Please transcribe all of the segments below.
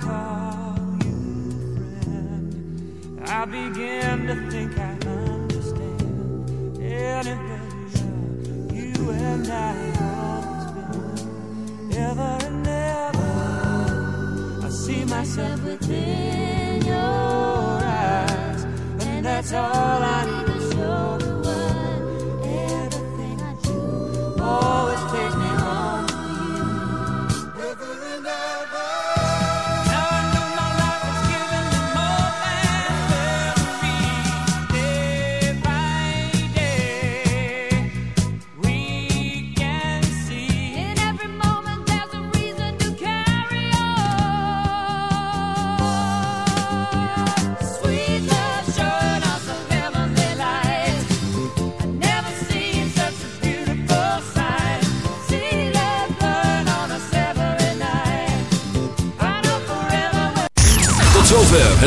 call you friend. I begin to think I understand you. Ever and ever, I see myself within your eyes, and that's all I need.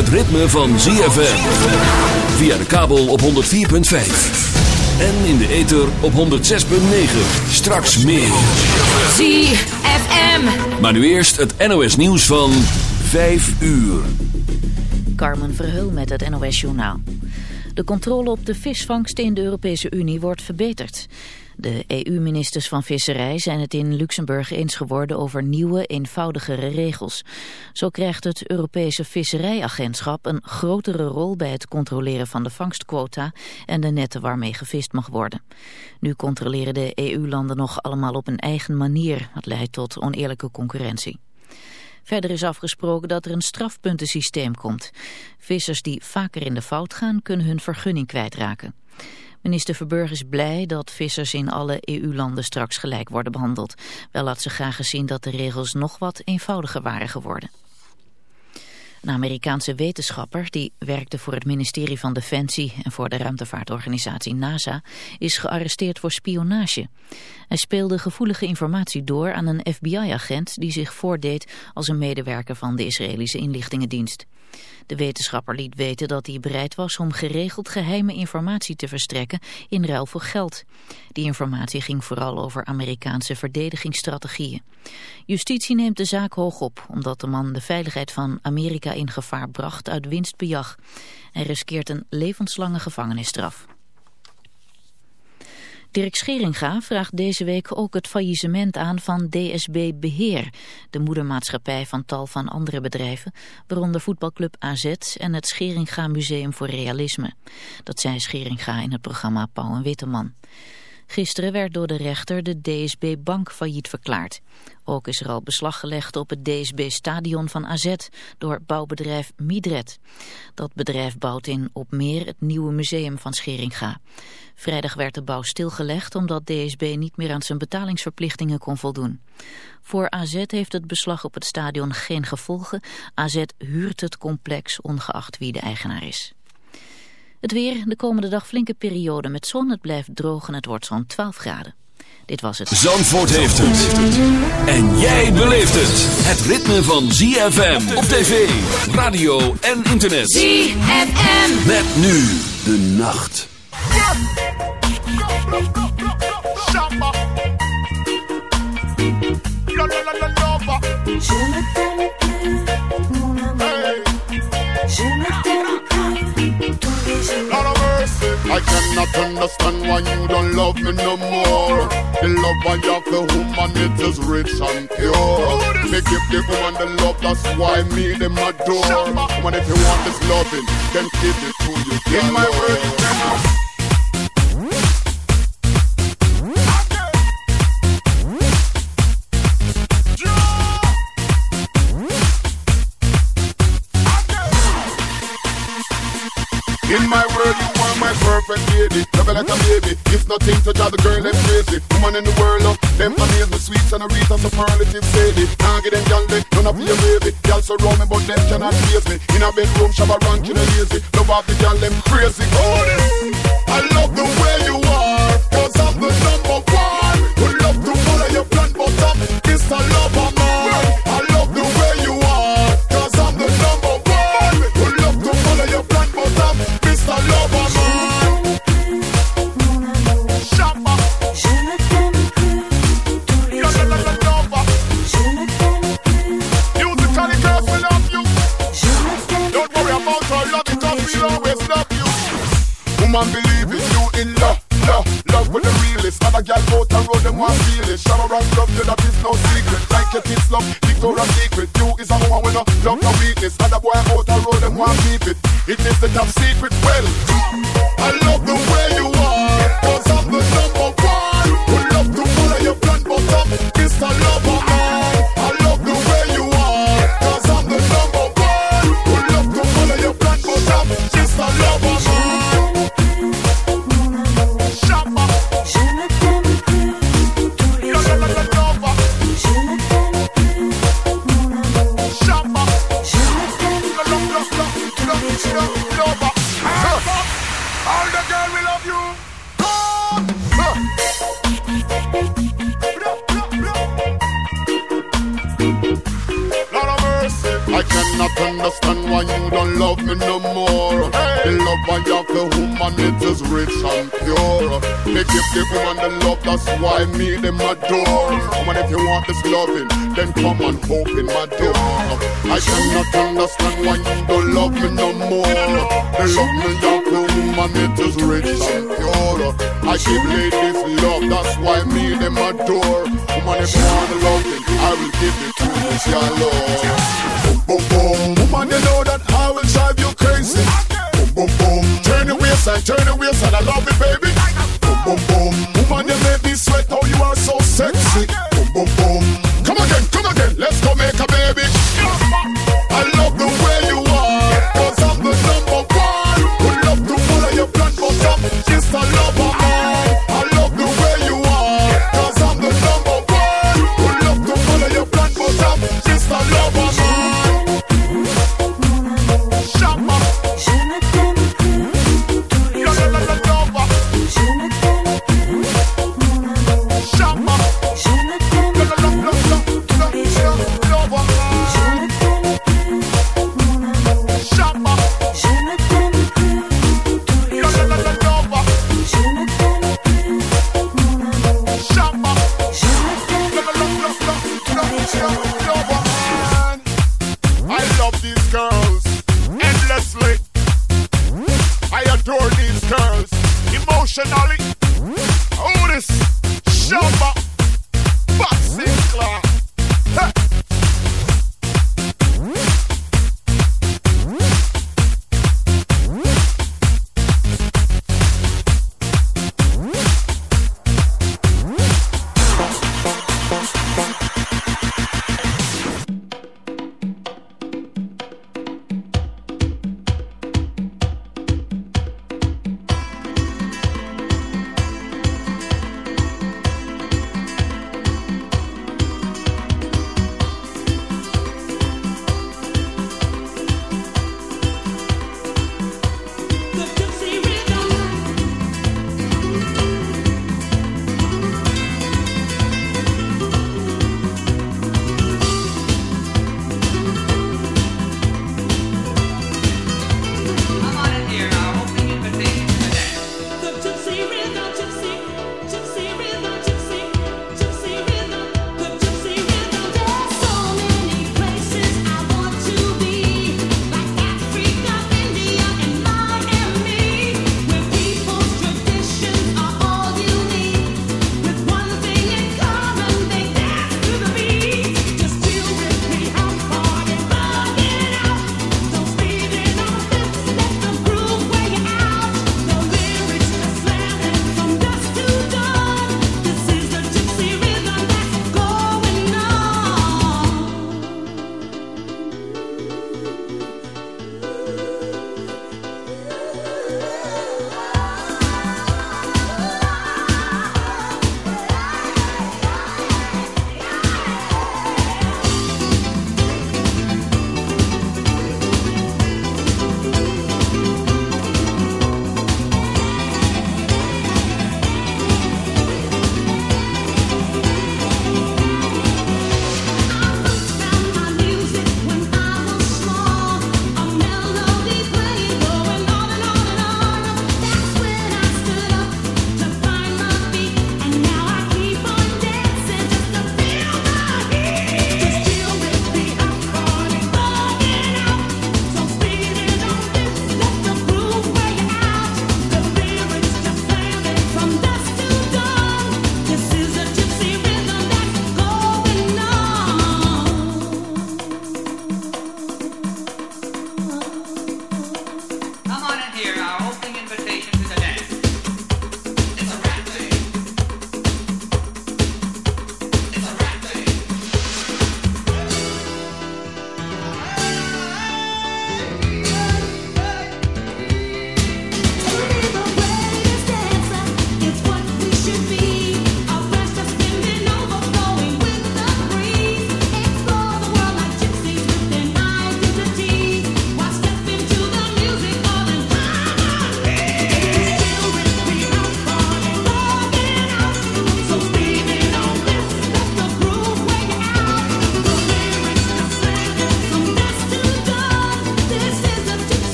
Het ritme van ZFM. Via de kabel op 104.5. En in de ether op 106.9. Straks meer. ZFM. Maar nu eerst het NOS nieuws van 5 uur. Carmen Verheul met het NOS Journaal. De controle op de visvangst in de Europese Unie wordt verbeterd. De EU-ministers van Visserij zijn het in Luxemburg eens geworden over nieuwe, eenvoudigere regels. Zo krijgt het Europese Visserijagentschap een grotere rol bij het controleren van de vangstquota en de netten waarmee gevist mag worden. Nu controleren de EU-landen nog allemaal op een eigen manier, wat leidt tot oneerlijke concurrentie. Verder is afgesproken dat er een strafpuntensysteem komt. Vissers die vaker in de fout gaan kunnen hun vergunning kwijtraken. Minister Verburg is blij dat vissers in alle EU-landen straks gelijk worden behandeld. Wel had ze graag gezien dat de regels nog wat eenvoudiger waren geworden. Een Amerikaanse wetenschapper die werkte voor het ministerie van Defensie en voor de ruimtevaartorganisatie NASA is gearresteerd voor spionage. Hij speelde gevoelige informatie door aan een FBI-agent die zich voordeed als een medewerker van de Israëlische inlichtingendienst. De wetenschapper liet weten dat hij bereid was om geregeld geheime informatie te verstrekken in ruil voor geld. Die informatie ging vooral over Amerikaanse verdedigingsstrategieën. Justitie neemt de zaak hoog op, omdat de man de veiligheid van Amerika in gevaar bracht uit winstbejag. Hij riskeert een levenslange gevangenisstraf. Dirk Scheringa vraagt deze week ook het faillissement aan van DSB Beheer, de moedermaatschappij van tal van andere bedrijven, waaronder voetbalclub AZ en het Scheringa Museum voor Realisme. Dat zei Scheringa in het programma Pauw en Witteman. Gisteren werd door de rechter de DSB Bank failliet verklaard. Ook is er al beslag gelegd op het DSB-stadion van AZ door bouwbedrijf Midred. Dat bedrijf bouwt in op meer het nieuwe museum van Scheringa. Vrijdag werd de bouw stilgelegd omdat DSB niet meer aan zijn betalingsverplichtingen kon voldoen. Voor AZ heeft het beslag op het stadion geen gevolgen. AZ huurt het complex ongeacht wie de eigenaar is. Het weer, de komende dag flinke periode met zon. Het blijft droog en het wordt zo'n 12 graden. Dit was het. Zandvoort heeft het. En jij beleeft het. Het ritme van ZFM op tv, radio en internet. ZFM. Met nu de nacht. The love I have for woman it is rich and pure. Me give the woman the love, that's why me them adore. Woman, if you want this loving, then give it to you. In my word, in the world, love them amaze me sweets and a Rita superlative sadie. Can't get them gal they none of your baby. Gal surround me, but them cannot face me. In a bedroom, shabba ranking a lazy. Love off the gal them crazy. Oh, love these girls endlessly. I adore these girls emotionally.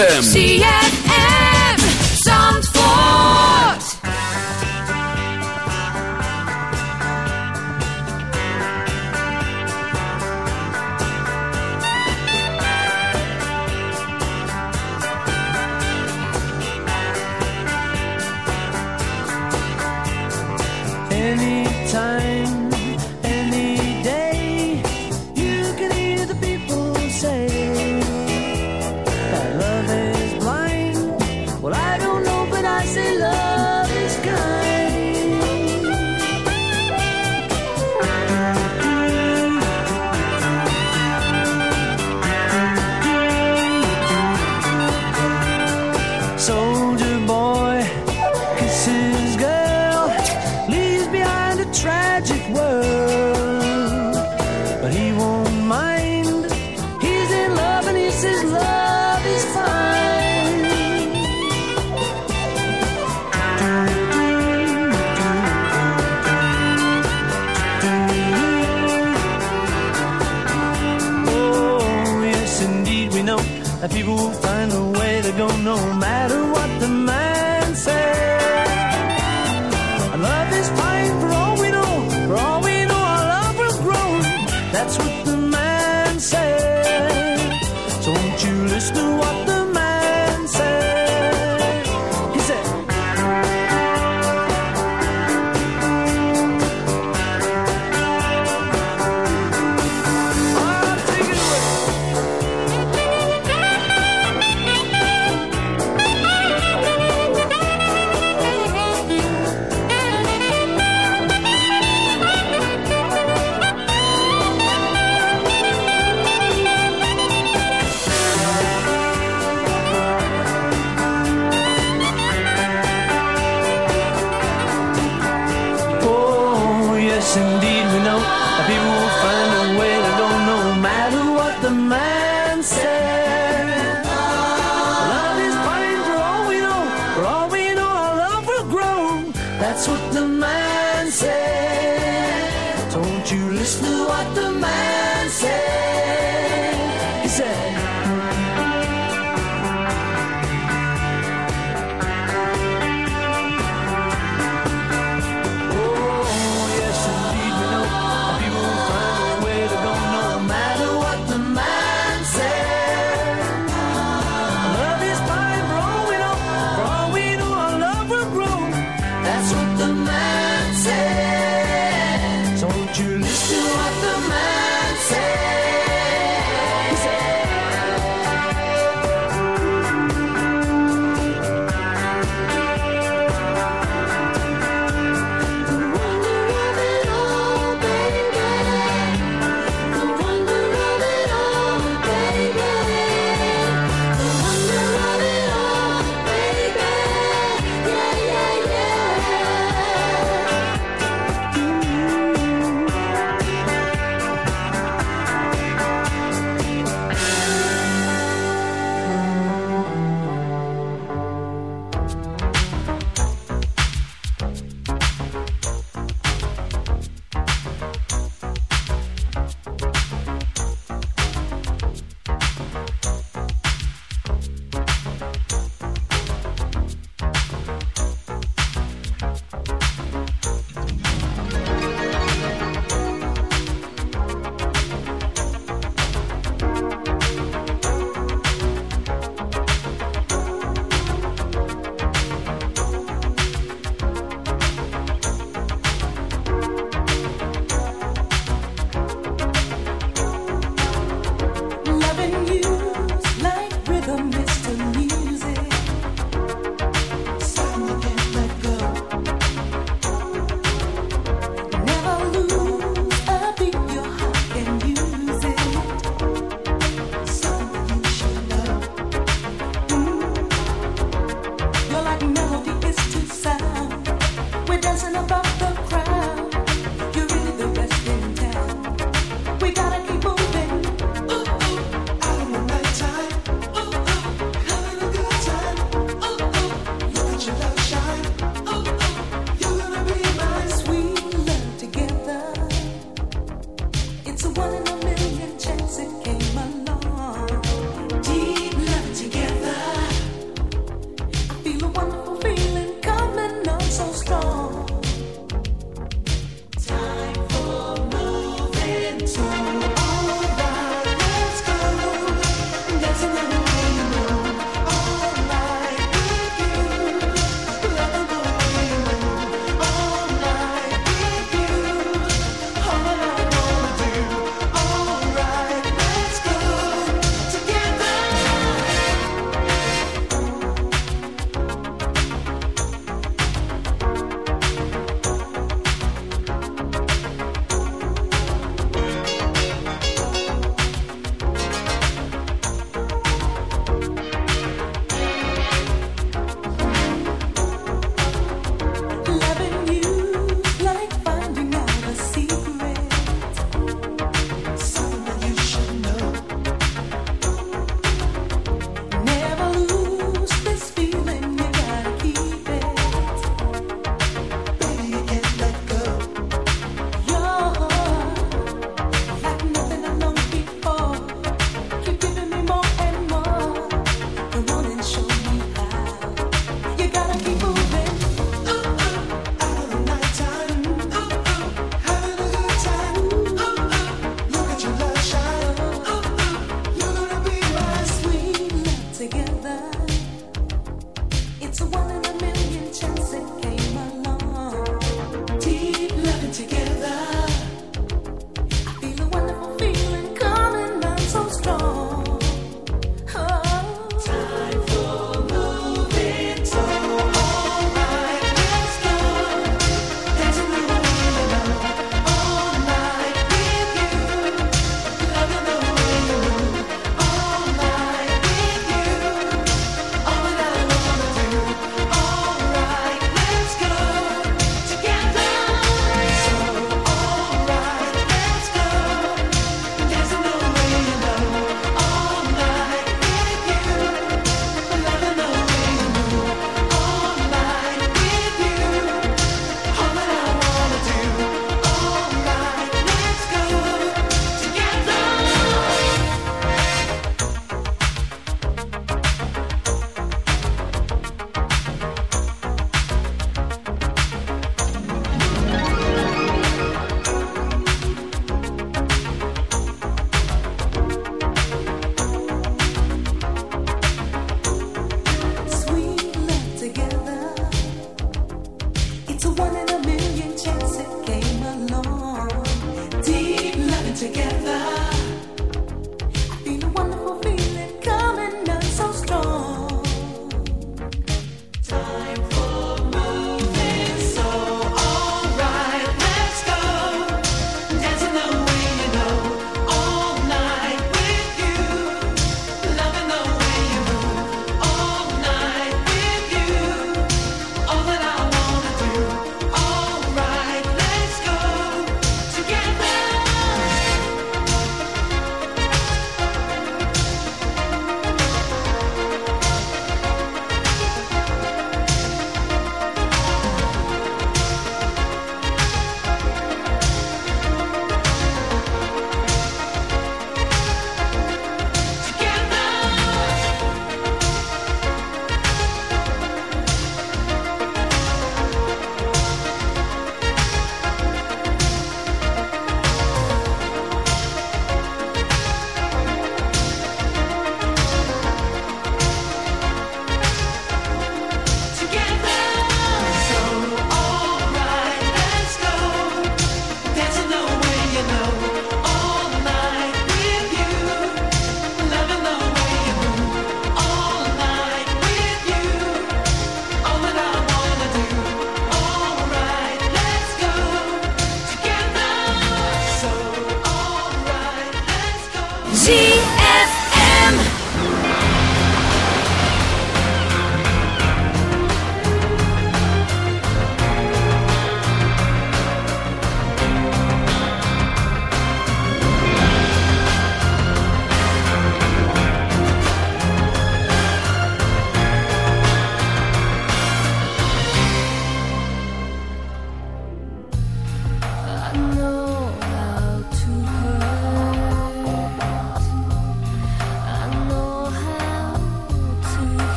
ZFM.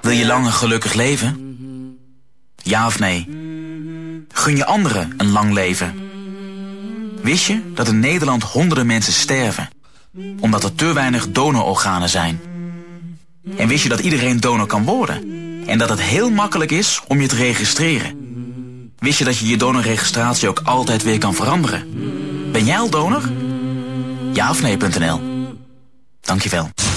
Wil je lang en gelukkig leven? Ja of nee? Gun je anderen een lang leven? Wist je dat in Nederland honderden mensen sterven? Omdat er te weinig donororganen zijn. En wist je dat iedereen donor kan worden? En dat het heel makkelijk is om je te registreren? Wist je dat je je donorregistratie ook altijd weer kan veranderen? Ben jij al donor? je Dankjewel.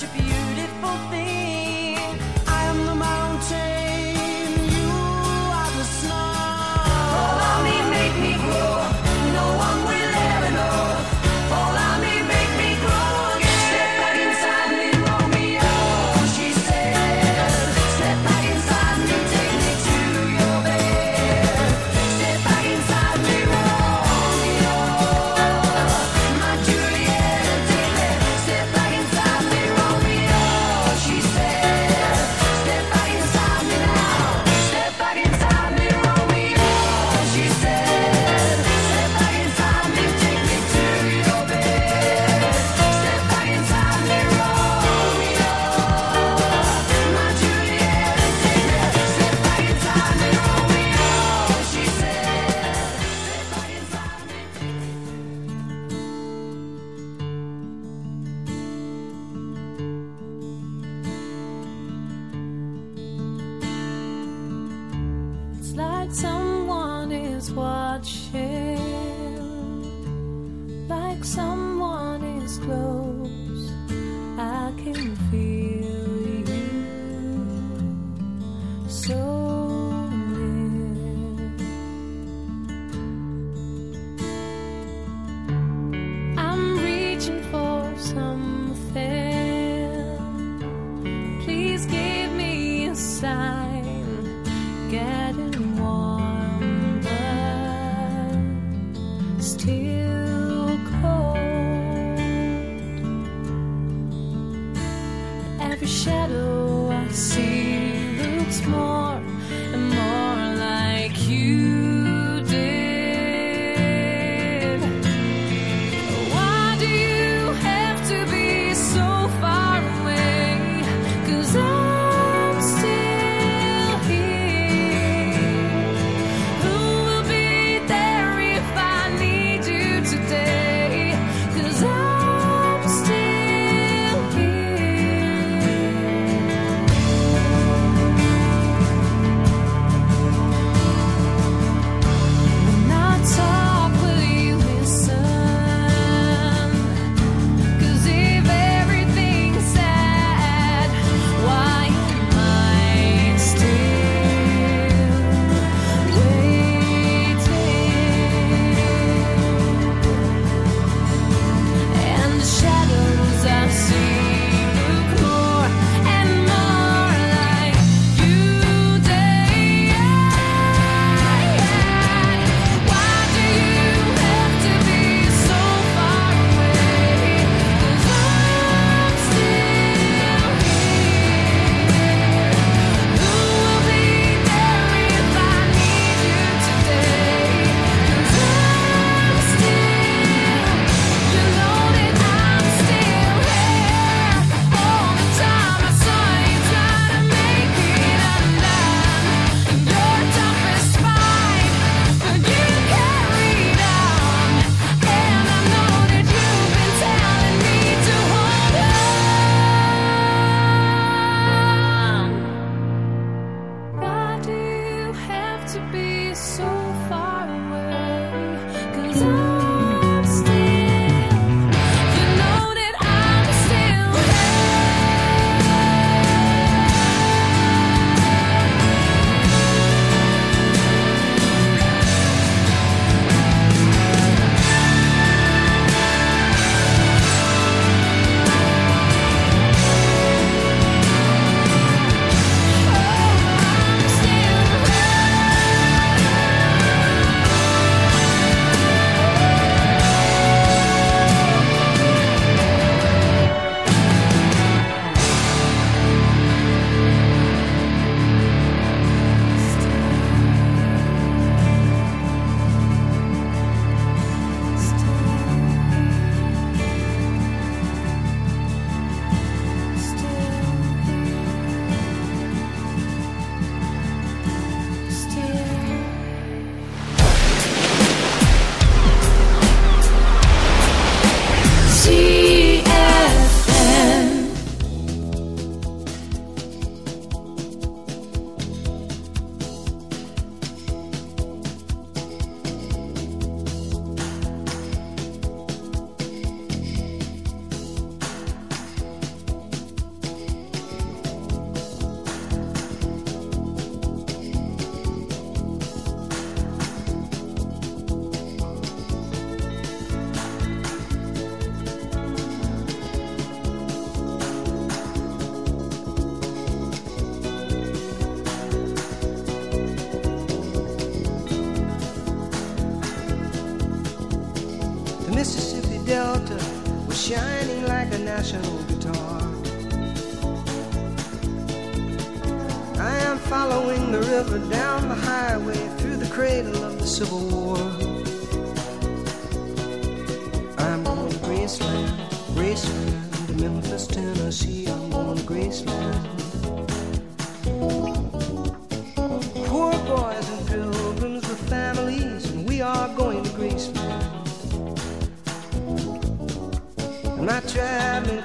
such a beautiful thing. Civil War. I'm going to Graceland, Graceland, Memphis, Tennessee. I'm going to Graceland. Poor boys and pilgrims with families, and we are going to Graceland. And my traveling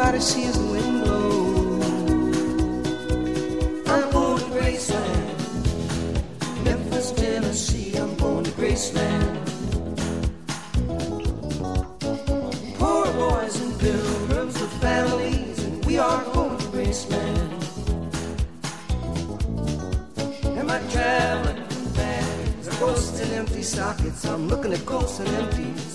Everybody sees the wind blow. I'm going to Graceland, Memphis, Tennessee. I'm going to Graceland. Poor boys and pilgrims with families, and we are going to Graceland. Am I traveling bags? Ghosts and empty sockets? I'm looking at ghosts and empties.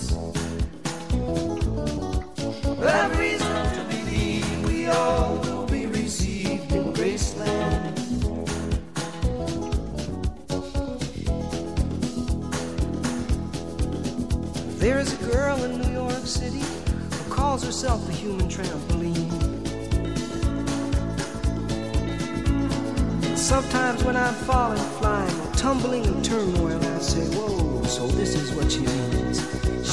There is a girl in New York City who calls herself the human trampoline. Sometimes when I'm falling, flying, or tumbling in turmoil, I say, Whoa, so this is what she means.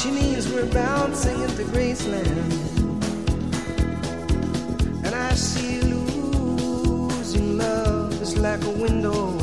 She means we're bouncing into Graceland. And I see losing love is like a window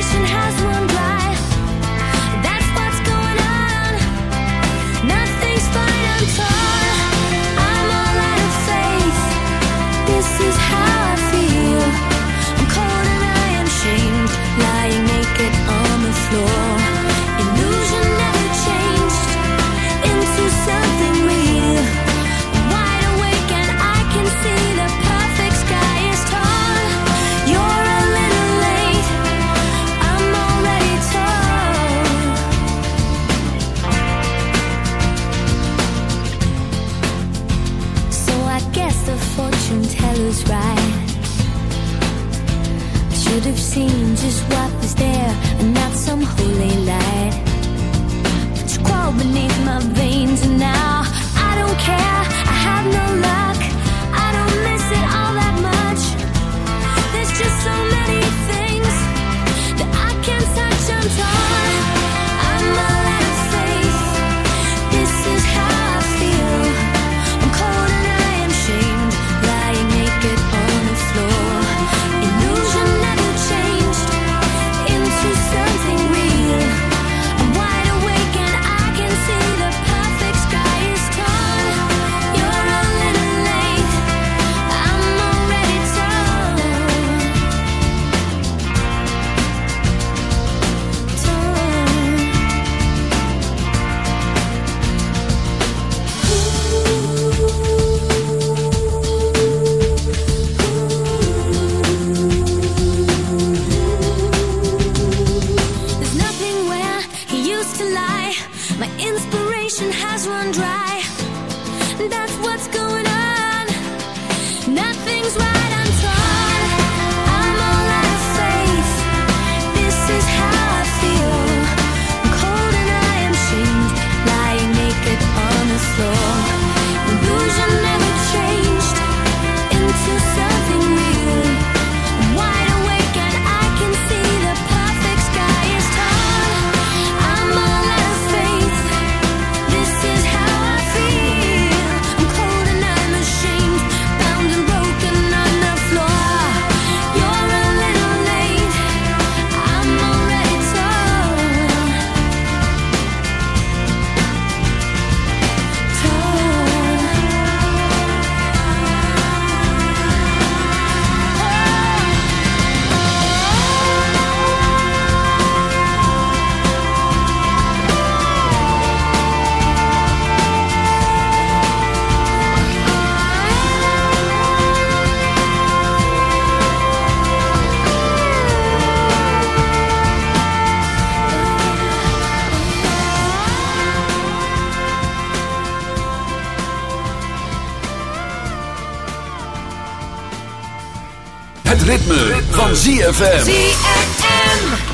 has one. Just what is there and not some holy Ritme, van. ZFM.